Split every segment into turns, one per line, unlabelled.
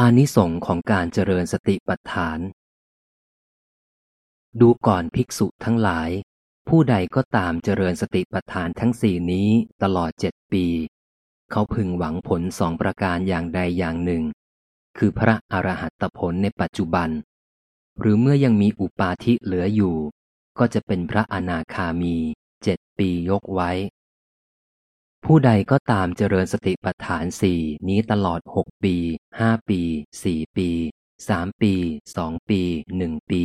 อานิสงส์ของการเจริญสติปัฏฐาน ดูก่อนภิกษุทั้งหลาย ผู้ใดก็ตามเจริญสติปัฏฐานทั้งสี่นี้ตลอดเจ็ดปี เขาพึงหวังผลสองประการอย่างใดอย่างหนึ่ง คือพระอรหัตผลในปัจจุบัน หรือเมื่อยังมีอุปาทิเหลืออยู่ ก็จะเป็นพระอนาคามีเจ็ดปียกไว้ ผู้ใดก็ตามเจริญสติปัฏฐานสี่นี้ตลอดหกปีห้าปีสี่ปีสามปีสองปีหนึ่งปี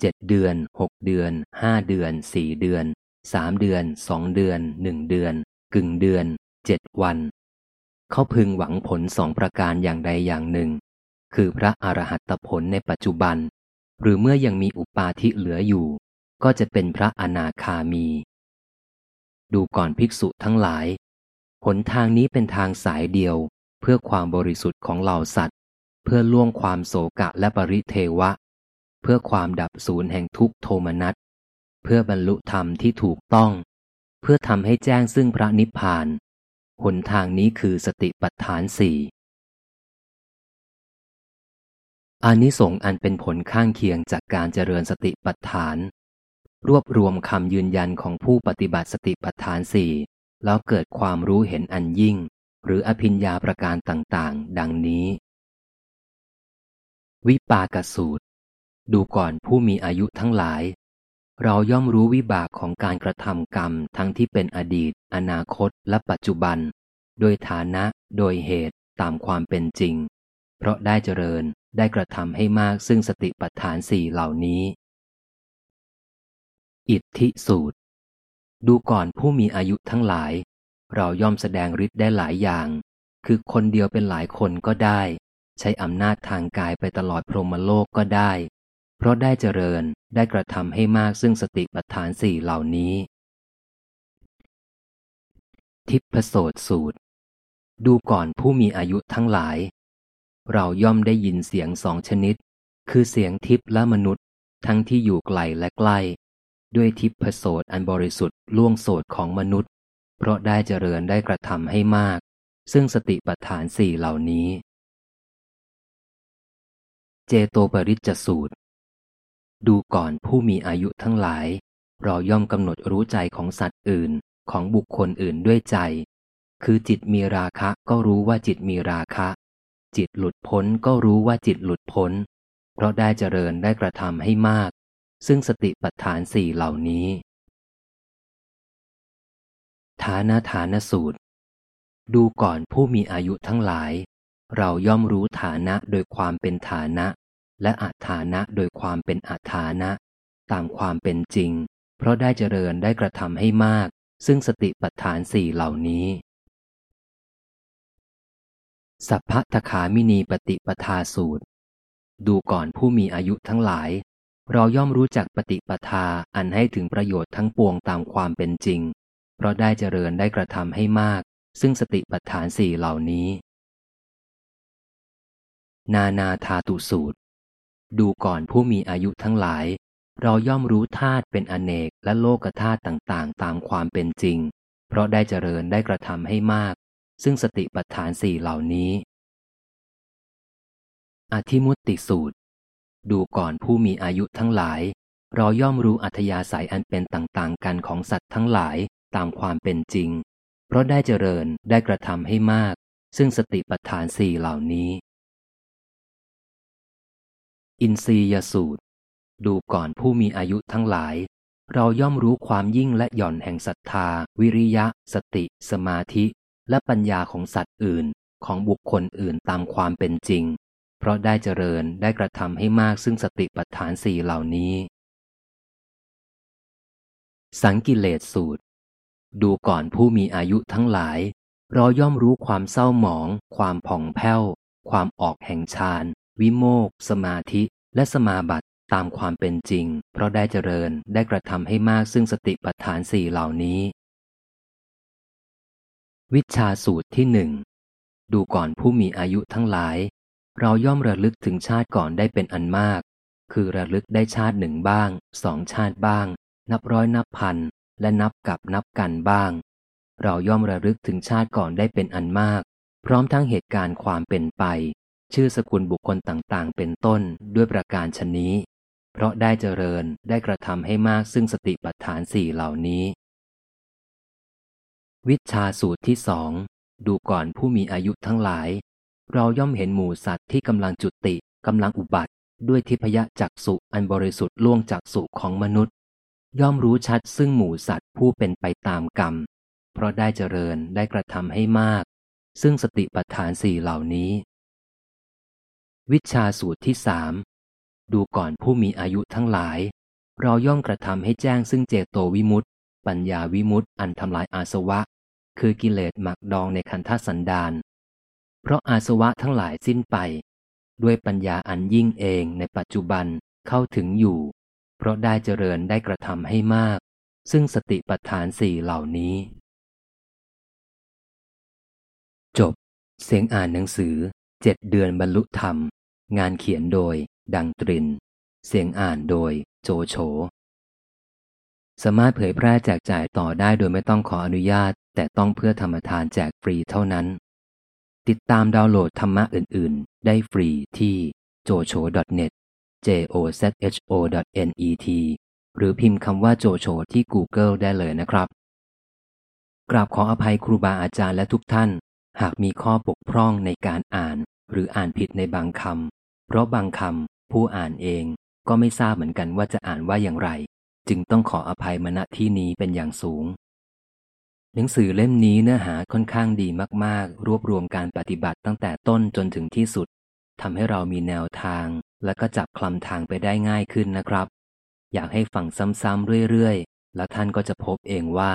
เจ็ดเดือนหกเดือนห้าเดือนสี่เดือนสามเดือนสองเดือนหนึ่งเดือน กึ่งเดือนเจ็ดวัน เขาพึงหวังผลสองประการอย่างใดอย่างหนึ่ง คือพระอรหัตผลในปัจจุบัน หรือเมื่อยังมีอุปาทิเหลืออยู่ ก็จะเป็นพระอนาคามี ดูก่อนภิกษุทั้งหลาย หนทางนี้เป็นทางสายเดียว เพื่อความบริสุทธิ์ของเหล่าสัตว์ เพื่อล่วงความโศกะและปริเทวะ เพื่อความดับศูนย์แห่งทุกโทมนัสเพื่อบรรลุธรรมที่ถูกต้อง เพื่อทำให้แจ้งซึ่งพระนิพพาน หนทางนี้คือสติปัฏฐานสี่อานิสงส์อันเป็นผลข้างเคียงจากการเจริญสติปัฏฐาน รวบรวมคำยืนยันของผู้ปฏิบัติสติปัฏฐานสี่ แล้วเกิดความรู้เห็นอันยิ่ง หรืออภิญญาประการต่างๆ ดังนี้ วิปากสูตร ดูก่อนผู้มีอายุทั้งหลาย เราย่อมรู้วิบากของการกระทำกรรมทั้งที่เป็นอดีต อนาคต และปัจจุบัน โดยฐานะ โดยเหตุตามความเป็นจริง เพราะได้เจริญได้กระทำให้มากซึ่งสติปัฏฐานสี่เหล่านี้ อิทธิสูตร ดูก่อนผู้มีอายุทั้งหลาย เราย่อมแสดงฤทธิ์ได้หลายอย่าง คือคนเดียวเป็นหลายคนก็ได้ ใช้อำนาจทางกายไปตลอดพรหมโลกก็ได้ เพราะได้เจริญได้กระทำให้มากซึ่งสติปัฏฐานสี่เหล่านี้ ทิพโสตสูตร ดูก่อนผู้มีอายุทั้งหลาย เราย่อมได้ยินเสียงสองชนิด คือเสียงทิพและมนุษย์ ทั้งที่อยู่ไกลและใกล้ ด้วยทิพโสตอันบริสุทธิ์ล่วงโสตของมนุษย์ เพราะได้เจริญได้กระทำให้มาก ซึ่งสติปัฏฐานสี่เหล่านี้ เจโตปริจจสูตร ดูก่อนผู้มีอายุทั้งหลาย เราย่อมกำหนดรู้ใจของสัตว์อื่นของบุคคลอื่นด้วยใจ คือจิตมีราคะก็รู้ว่าจิตมีราคะ จิตหลุดพ้นก็รู้ว่าจิตหลุดพ้น เพราะได้เจริญได้กระทำให้มาก ซึ่งสติปัฏฐานสี่เหล่านี้ ฐานาฐานสูตร ดูก่อนผู้มีอายุทั้งหลาย เราย่อมรู้ฐานะโดยความเป็นฐานะ และอัฐานะโดยความเป็นอัฐานะ ตามความเป็นจริง เพราะได้เจริญได้กระทำให้มาก ซึ่งสติปัฏฐานสี่เหล่านี้สัพพะทขามินีปฏิปทาสูตร ดูก่อนผู้มีอายุทั้งหลาย เราย่อมรู้จักปฏิปทาอันให้ถึงประโยชน์ทั้งปวงตามความเป็นจริง เพราะได้เจริญได้กระทำให้มาก ซึ่งสติปัฏฐานสี่เหล่านี้ นานาธาตุสูตร ดูก่อนผู้มีอายุทั้งหลาย เราย่อมรู้ธาตุเป็นอเนกและโลกธาตุต่างๆ ตามความเป็นจริง เพราะได้เจริญได้กระทำให้มาก ซึ่งสติปัฏฐานสี่เหล่านี้ อธิมุตติสูตร ดูก่อนผู้มีอายุทั้งหลาย เราย่อมรู้อัธยาศัยอันเป็นต่างๆ กันของสัตว์ทั้งหลายตามความเป็นจริง เพราะได้เจริญได้กระทำให้มาก ซึ่งสติปัฏฐานสี่เหล่านี้ อินทรียสูตร ดูก่อนผู้มีอายุทั้งหลาย เราย่อมรู้ความยิ่งและหย่อนแห่งศรัทธา วิริยะ สติ สมาธิ และปัญญาของสัตว์อื่น ของบุคคลอื่นตามความเป็นจริง ราะได้เจริญได้กระทำให้มากซึ่งสติปัฏฐานสี่เหล่านี้ สังกิเลสสูตร ดูก่อนผู้มีอายุทั้งหลาย เราย่อมรู้ความเศร้าหมอง ความผ่องแผ้ว ความออกแห่งฌาน วิโมก สมาธิ และสมาบัติตามความเป็นจริง เพราะได้เจริญได้กระทำให้มากซึ่งสติปัฏฐานสี่เหล่านี้ วิชาสูตรที่หนึ่งดูก่อนผู้มีอายุทั้งหลาย เราย่อมระลึกถึงชาติก่อนได้เป็นอันมาก คือระลึกได้ชาติหนึ่งบ้าง สองชาติบ้าง นับร้อยนับพัน และนับกับนับกันบ้าง เราย่อมระลึกถึงชาติก่อนได้เป็นอันมาก พร้อมทั้งเหตุการณ์ความเป็นไป ชื่อสกุลบุคคลต่างๆ เป็นต้นด้วยประการชนนี้ เพราะได้เจริญได้กระทำให้มากซึ่งสติปัฏฐานสี่เหล่านี้ วิชาสูตรที่สองดูก่อนผู้มีอายุทั้งหลาย เราย่อมเห็นหมู่สัตว์ที่กำลังจุติกำลังอุบัติ ด้วยทิพยจักสุอันบริสุทธิ์ล่วงจักสุของมนุษย์ ย่อมรู้ชัดซึ่งหมู่สัตว์ผู้เป็นไปตามกรรม เพราะได้เจริญได้กระทำให้มาก ซึ่งสติปัฏฐานสี่เหล่านี้ วิชาสูตรที่สามดูก่อนผู้มีอายุทั้งหลาย เราย่อมกระทำให้แจ้งซึ่งเจโตวิมุตติ ปัญญาวิมุตติอันทำลายอาสวะ คือกิเลสหมักดองในคันธสันดาน เพราะอาสวะทั้งหลายสิ้นไป ด้วยปัญญาอันยิ่งเองในปัจจุบันเข้าถึงอยู่ เพราะได้เจริญได้กระทำให้มาก ซึ่งสติปัฏฐานสี่เหล่านี้ จบ เสียงอ่านหนังสือเจ็ดเดือนบรรลุธรรม งานเขียนโดย ดังตริน เสียงอ่านโดย โจโฉสามารถเผยแพร่แจกจ่ายต่อได้โดยไม่ต้องขออนุญาต แต่ต้องเพื่อธรรมทานแจกฟรีเท่านั้น ติดตามดาวน์โหลดธรรมะอื่น ๆ ได้ฟรีที่ jocho.net j o z h o net หรือพิมพ์คำว่าโจโฉที่ Google ได้เลยนะครับ กราบขออภัยครูบาอาจารย์และทุกท่าน หากมีข้อบกพร่องในการอ่าน หรืออ่านผิดในบางคำเพราะบางคำผู้อ่านเองก็ไม่ทราบเหมือนกันว่าจะอ่านว่าอย่างไร จึงต้องขออภัยมณที่นี้เป็นอย่างสูง หนังสือเล่มนี้เนื้อหาค่อนข้างดีมาก ๆ รวบรวมการปฏิบัติตั้งแต่ต้นจนถึงที่สุดทำให้เรามีแนวทาง และก็จับคลำทางไปได้ง่ายขึ้นนะครับ อยากให้ฟังซ้ำๆเรื่อยๆ แล้วท่านก็จะพบเองว่า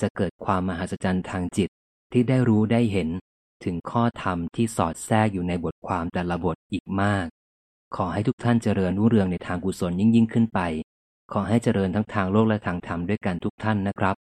จะเกิดความมหัศจรรย์ทางจิตที่ได้รู้ได้เห็น ถึงข้อธรรมที่สอดแทรกอยู่ในบทความแต่ละบทอีกมาก ขอให้ทุกท่านเจริญรุ่งเรืองในทางกุศลยิ่งยิ่งขึ้นไป ขอให้เจริญทั้งทางโลกและทางธรรมด้วยกันทุกท่านนะครับ